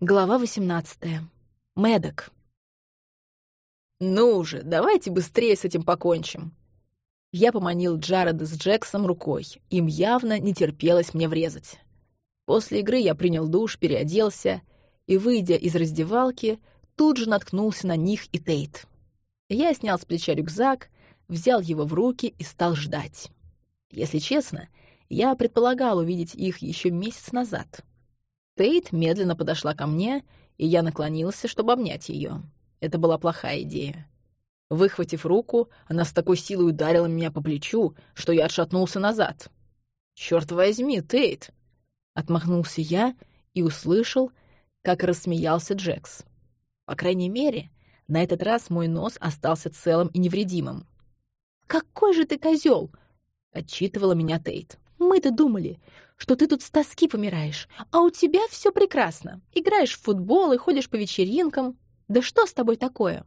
Глава 18. Медок. «Ну же, давайте быстрее с этим покончим!» Я поманил Джареда с Джексом рукой. Им явно не терпелось мне врезать. После игры я принял душ, переоделся и, выйдя из раздевалки, тут же наткнулся на них и Тейт. Я снял с плеча рюкзак, взял его в руки и стал ждать. Если честно, я предполагал увидеть их еще месяц назад — Тейт медленно подошла ко мне, и я наклонился, чтобы обнять ее. Это была плохая идея. Выхватив руку, она с такой силой ударила меня по плечу, что я отшатнулся назад. «Чёрт возьми, Тейт!» Отмахнулся я и услышал, как рассмеялся Джекс. По крайней мере, на этот раз мой нос остался целым и невредимым. «Какой же ты козел! отчитывала меня Тейт. «Мы-то думали, что ты тут с тоски помираешь, а у тебя все прекрасно. Играешь в футбол и ходишь по вечеринкам. Да что с тобой такое?»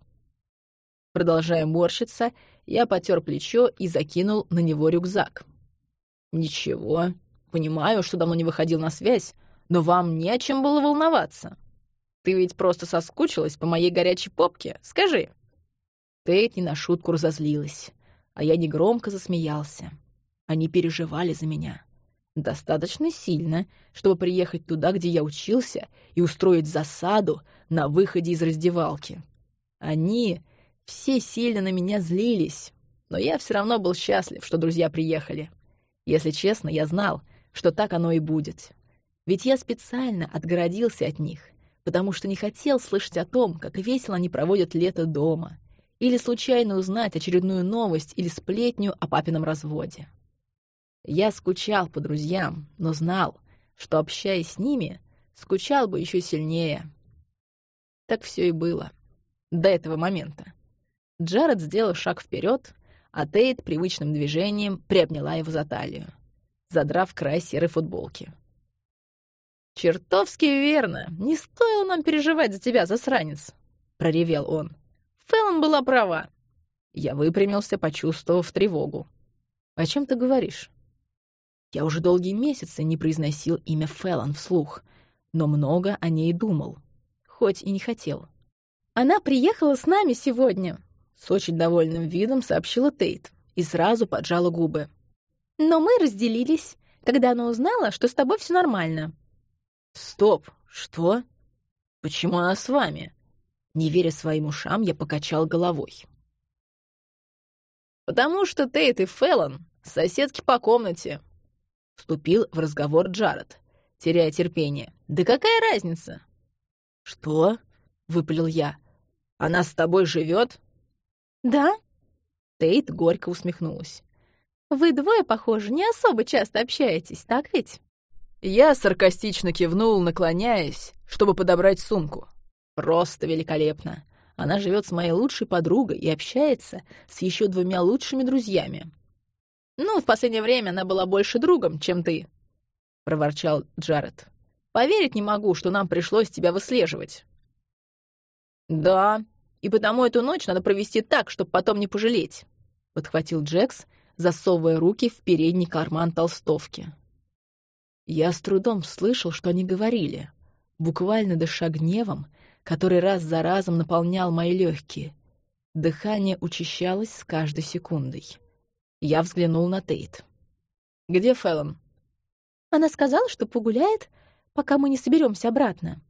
Продолжая морщиться, я потер плечо и закинул на него рюкзак. «Ничего. Понимаю, что давно не выходил на связь, но вам не о чем было волноваться. Ты ведь просто соскучилась по моей горячей попке, скажи». Тейт не на шутку разозлилась, а я негромко засмеялся. Они переживали за меня. Достаточно сильно, чтобы приехать туда, где я учился, и устроить засаду на выходе из раздевалки. Они все сильно на меня злились, но я все равно был счастлив, что друзья приехали. Если честно, я знал, что так оно и будет. Ведь я специально отгородился от них, потому что не хотел слышать о том, как весело они проводят лето дома, или случайно узнать очередную новость или сплетню о папином разводе. Я скучал по друзьям, но знал, что, общаясь с ними, скучал бы еще сильнее. Так все и было. До этого момента. Джаред сделал шаг вперед, а Тейт привычным движением приобняла его за талию, задрав край серой футболки. «Чертовски верно! Не стоило нам переживать за тебя, засранец!» — проревел он. Фэллон была права. Я выпрямился, почувствовав тревогу. «О чем ты говоришь?» Я уже долгие месяцы не произносил имя Фэллон вслух, но много о ней думал, хоть и не хотел. «Она приехала с нами сегодня», — с очень довольным видом сообщила Тейт и сразу поджала губы. «Но мы разделились, когда она узнала, что с тобой все нормально». «Стоп! Что? Почему она с вами?» Не веря своим ушам, я покачал головой. «Потому что Тейт и Фэллон — соседки по комнате», Вступил в разговор Джаред, теряя терпение. «Да какая разница?» «Что?» — выпалил я. «Она с тобой живет?» «Да?» Тейт горько усмехнулась. «Вы двое, похоже, не особо часто общаетесь, так ведь?» Я саркастично кивнул, наклоняясь, чтобы подобрать сумку. Просто великолепно. Она живет с моей лучшей подругой и общается с еще двумя лучшими друзьями. «Ну, в последнее время она была больше другом, чем ты», — проворчал Джаред. «Поверить не могу, что нам пришлось тебя выслеживать». «Да, и потому эту ночь надо провести так, чтобы потом не пожалеть», — подхватил Джекс, засовывая руки в передний карман толстовки. Я с трудом слышал, что они говорили, буквально дыша гневом, который раз за разом наполнял мои легкие. Дыхание учащалось с каждой секундой. Я взглянул на Тейт. «Где Фэллон?» «Она сказала, что погуляет, пока мы не соберемся обратно».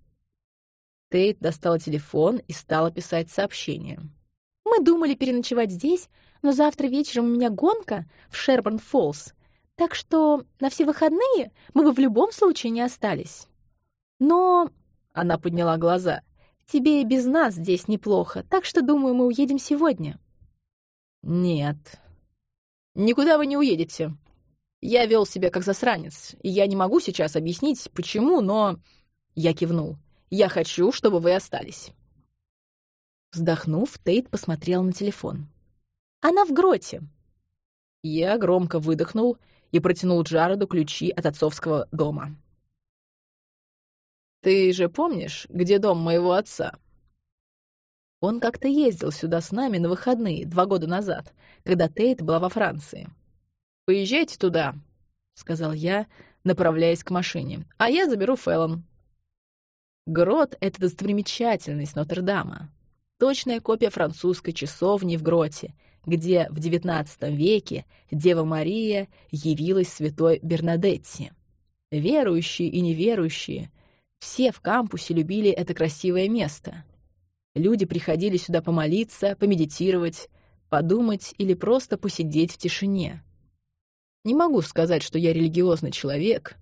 Тейт достала телефон и стала писать сообщение. «Мы думали переночевать здесь, но завтра вечером у меня гонка в Шерборн-Фоллс, так что на все выходные мы бы в любом случае не остались. Но...» — она подняла глаза. «Тебе и без нас здесь неплохо, так что, думаю, мы уедем сегодня». «Нет», Никуда вы не уедете. Я вел себя как засранец, и я не могу сейчас объяснить, почему, но...» Я кивнул. «Я хочу, чтобы вы остались». Вздохнув, Тейт посмотрел на телефон. «Она в гроте». Я громко выдохнул и протянул Джареду ключи от отцовского дома. «Ты же помнишь, где дом моего отца?» Он как-то ездил сюда с нами на выходные два года назад, когда Тейт была во Франции. «Поезжайте туда», — сказал я, направляясь к машине, «а я заберу Фэллон». Грот — это достопримечательность Нотр-Дама. Точная копия французской часовни в Гроте, где в XIX веке Дева Мария явилась святой Бернадетти. Верующие и неверующие все в кампусе любили это красивое место. Люди приходили сюда помолиться, помедитировать, подумать или просто посидеть в тишине. Не могу сказать, что я религиозный человек,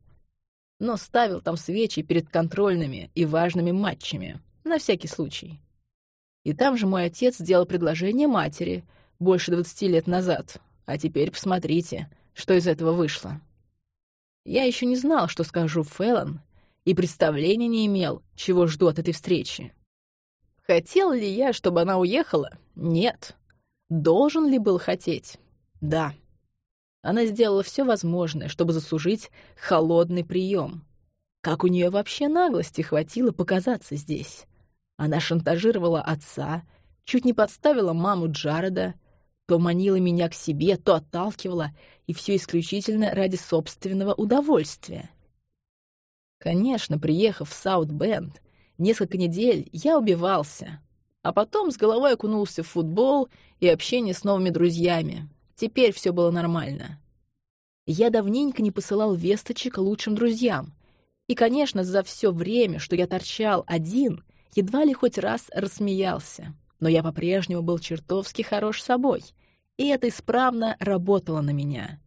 но ставил там свечи перед контрольными и важными матчами, на всякий случай. И там же мой отец сделал предложение матери больше 20 лет назад, а теперь посмотрите, что из этого вышло. Я еще не знал, что скажу Фэллон, и представления не имел, чего жду от этой встречи. Хотел ли я, чтобы она уехала? Нет. Должен ли был хотеть? Да. Она сделала все возможное, чтобы заслужить холодный прием. Как у нее вообще наглости хватило показаться здесь? Она шантажировала отца, чуть не подставила маму Джареда, то манила меня к себе, то отталкивала, и все исключительно ради собственного удовольствия. Конечно, приехав в Саут-Бенд, несколько недель я убивался, а потом с головой окунулся в футбол и общение с новыми друзьями. Теперь все было нормально. Я давненько не посылал весточек лучшим друзьям. И, конечно, за все время, что я торчал один, едва ли хоть раз рассмеялся. Но я по-прежнему был чертовски хорош собой, и это исправно работало на меня.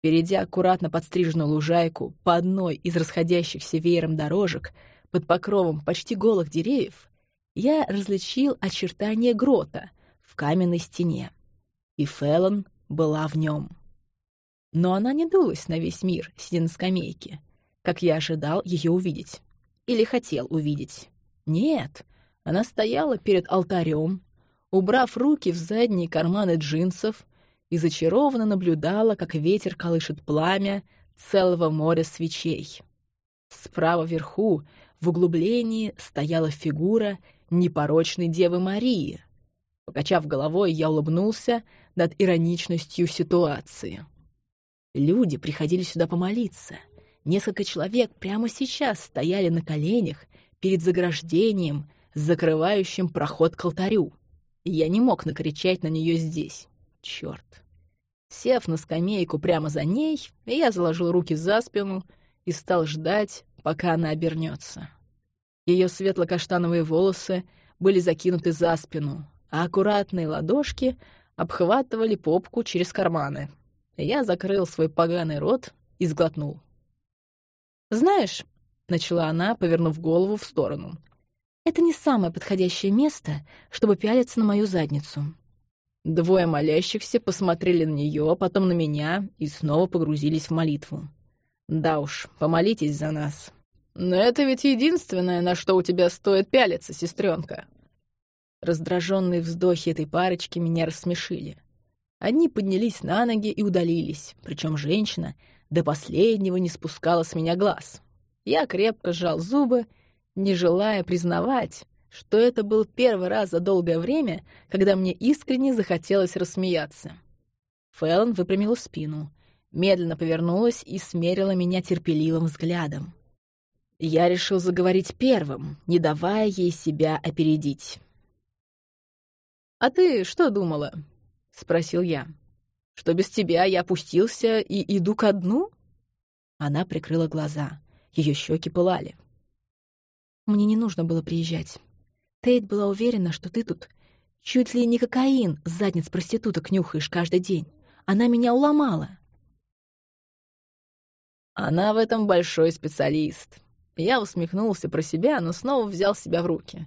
Перейдя аккуратно подстриженную лужайку по одной из расходящихся веером дорожек под покровом почти голых деревьев, я различил очертания грота в каменной стене. И Феллон была в нем. Но она не дулась на весь мир, сидя на скамейке, как я ожидал ее увидеть. Или хотел увидеть. Нет, она стояла перед алтарем, убрав руки в задние карманы джинсов, и зачарованно наблюдала, как ветер колышет пламя целого моря свечей. Справа вверху, в углублении, стояла фигура непорочной Девы Марии. Покачав головой, я улыбнулся над ироничностью ситуации. Люди приходили сюда помолиться. Несколько человек прямо сейчас стояли на коленях перед заграждением, закрывающим проход к алтарю. Я не мог накричать на нее здесь. Черт. Сев на скамейку прямо за ней, я заложил руки за спину и стал ждать, пока она обернется. Ее светло-каштановые волосы были закинуты за спину, а аккуратные ладошки обхватывали попку через карманы. Я закрыл свой поганый рот и сглотнул. «Знаешь», — начала она, повернув голову в сторону, «это не самое подходящее место, чтобы пялиться на мою задницу. Двое молящихся посмотрели на нее, потом на меня и снова погрузились в молитву. «Да уж, помолитесь за нас». «Но это ведь единственное, на что у тебя стоит пялиться, сестренка. Раздраженные вздохи этой парочки меня рассмешили. Одни поднялись на ноги и удалились, причем женщина до последнего не спускала с меня глаз. Я крепко сжал зубы, не желая признавать, что это был первый раз за долгое время, когда мне искренне захотелось рассмеяться. Фэллон выпрямила спину, медленно повернулась и смерила меня терпеливым взглядом. Я решил заговорить первым, не давая ей себя опередить. «А ты что думала?» — спросил я. «Что без тебя я опустился и иду ко дну?» Она прикрыла глаза. Ее щеки пылали. «Мне не нужно было приезжать. Тейт была уверена, что ты тут чуть ли не кокаин с задниц проституток нюхаешь каждый день. Она меня уломала. Она в этом большой специалист. Я усмехнулся про себя, но снова взял себя в руки.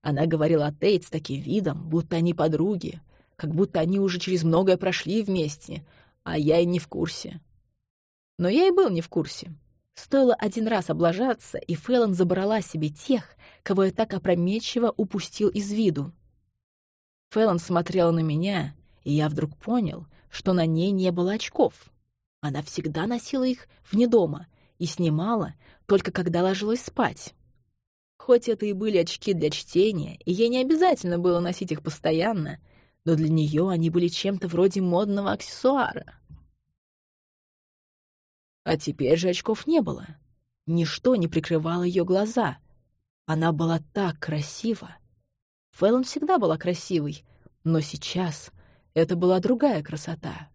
Она говорила о Тейт с таким видом, будто они подруги, как будто они уже через многое прошли вместе, а я и не в курсе. Но я и был не в курсе. Стоило один раз облажаться, и Фэллон забрала себе тех, кого я так опрометчиво упустил из виду. Фэллон смотрела на меня, и я вдруг понял, что на ней не было очков. Она всегда носила их вне дома и снимала, только когда ложилась спать. Хоть это и были очки для чтения, и ей не обязательно было носить их постоянно, но для нее они были чем-то вроде модного аксессуара. А теперь же очков не было. Ничто не прикрывало ее глаза. Она была так красива. Фэллон всегда была красивой, но сейчас это была другая красота.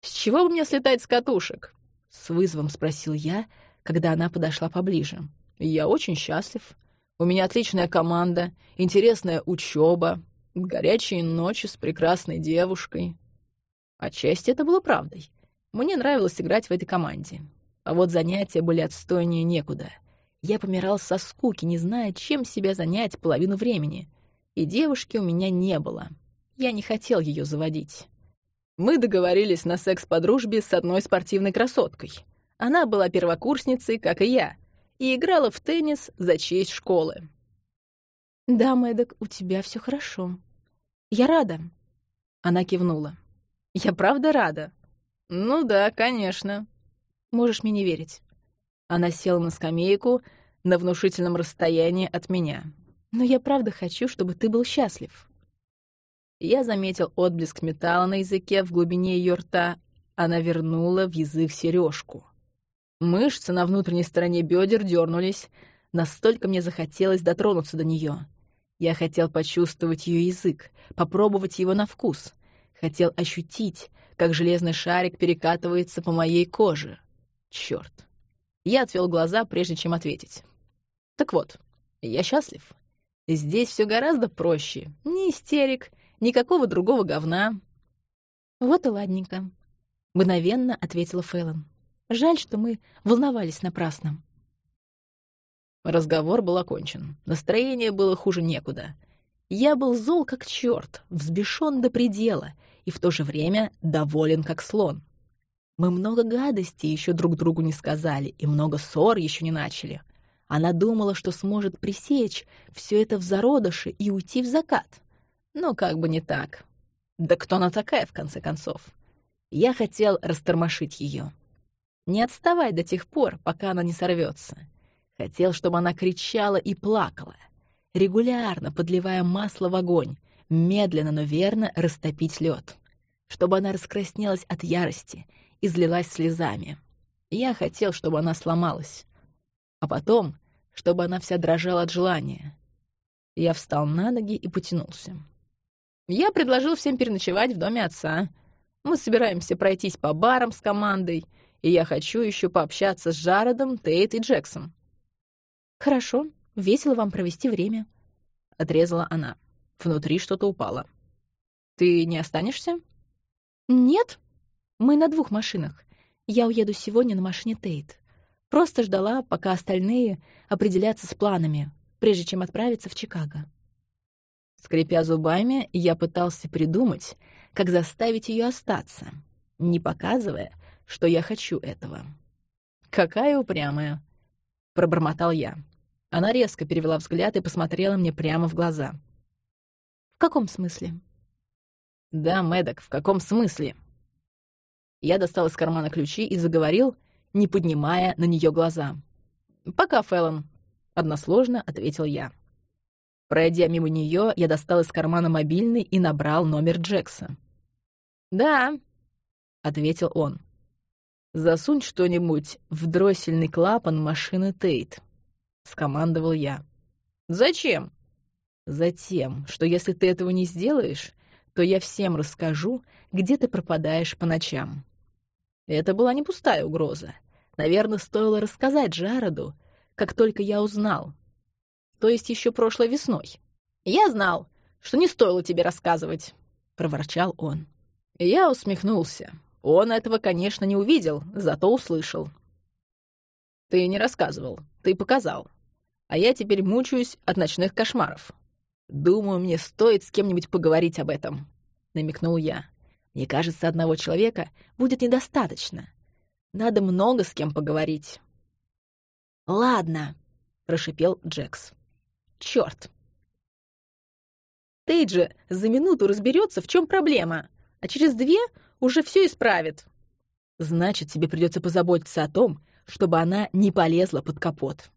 «С чего бы мне слетать с катушек?» — с вызовом спросил я, когда она подошла поближе. «Я очень счастлив. У меня отличная команда, интересная учеба, горячие ночи с прекрасной девушкой». Отчасти это было правдой. Мне нравилось играть в этой команде. А вот занятия были отстойнее некуда. Я помирал со скуки, не зная, чем себя занять половину времени. И девушки у меня не было. Я не хотел ее заводить. Мы договорились на секс по дружбе с одной спортивной красоткой. Она была первокурсницей, как и я, и играла в теннис за честь школы. «Да, Мэддок, у тебя все хорошо. Я рада». Она кивнула. «Я правда рада?» «Ну да, конечно. Можешь мне не верить». Она села на скамейку на внушительном расстоянии от меня. «Но я правда хочу, чтобы ты был счастлив». Я заметил отблеск металла на языке в глубине ее рта. Она вернула в язык сережку. Мышцы на внутренней стороне бедер дернулись. Настолько мне захотелось дотронуться до нее. Я хотел почувствовать ее язык, попробовать его на вкус. Хотел ощутить, как железный шарик перекатывается по моей коже. Черт! Я отвел глаза, прежде чем ответить. Так вот, я счастлив. Здесь все гораздо проще. Ни истерик, Никакого другого говна». «Вот и ладненько», — мгновенно ответила Фэллон. «Жаль, что мы волновались напрасно». Разговор был окончен. Настроение было хуже некуда. Я был зол как черт, взбешен до предела и в то же время доволен как слон. Мы много гадостей еще друг другу не сказали и много ссор еще не начали. Она думала, что сможет пресечь все это в зародыше и уйти в закат. Но как бы не так. Да кто она такая, в конце концов? Я хотел растормошить ее. Не отставать до тех пор, пока она не сорвется. Хотел, чтобы она кричала и плакала, регулярно подливая масло в огонь, медленно, но верно растопить лед, чтобы она раскраснелась от ярости и злилась слезами. Я хотел, чтобы она сломалась, а потом, чтобы она вся дрожала от желания. Я встал на ноги и потянулся. Я предложил всем переночевать в доме отца. Мы собираемся пройтись по барам с командой, и я хочу еще пообщаться с Джаредом, Тейт и Джексом. «Хорошо, весело вам провести время», — отрезала она. Внутри что-то упало. «Ты не останешься?» «Нет. Мы на двух машинах. Я уеду сегодня на машине Тейт. Просто ждала, пока остальные определятся с планами, прежде чем отправиться в Чикаго». Скрипя зубами, я пытался придумать, как заставить ее остаться, не показывая, что я хочу этого. «Какая упрямая!» — пробормотал я. Она резко перевела взгляд и посмотрела мне прямо в глаза. «В каком смысле?» «Да, Мэддок, в каком смысле?» Я достал из кармана ключи и заговорил, не поднимая на нее глаза. «Пока, Фэллон», — односложно ответил я. Пройдя мимо нее, я достал из кармана мобильный и набрал номер Джекса. «Да», — ответил он. «Засунь что-нибудь в дроссельный клапан машины Тейт», — скомандовал я. «Зачем?» «Затем, что если ты этого не сделаешь, то я всем расскажу, где ты пропадаешь по ночам». Это была не пустая угроза. Наверное, стоило рассказать Джароду, как только я узнал, то есть еще прошлой весной. Я знал, что не стоило тебе рассказывать», — проворчал он. Я усмехнулся. Он этого, конечно, не увидел, зато услышал. «Ты не рассказывал, ты показал. А я теперь мучаюсь от ночных кошмаров. Думаю, мне стоит с кем-нибудь поговорить об этом», — намекнул я. «Мне кажется, одного человека будет недостаточно. Надо много с кем поговорить». «Ладно», — прошипел Джекс. Черт! Тейджи за минуту разберется, в чем проблема, а через две уже все исправит. Значит, тебе придется позаботиться о том, чтобы она не полезла под капот.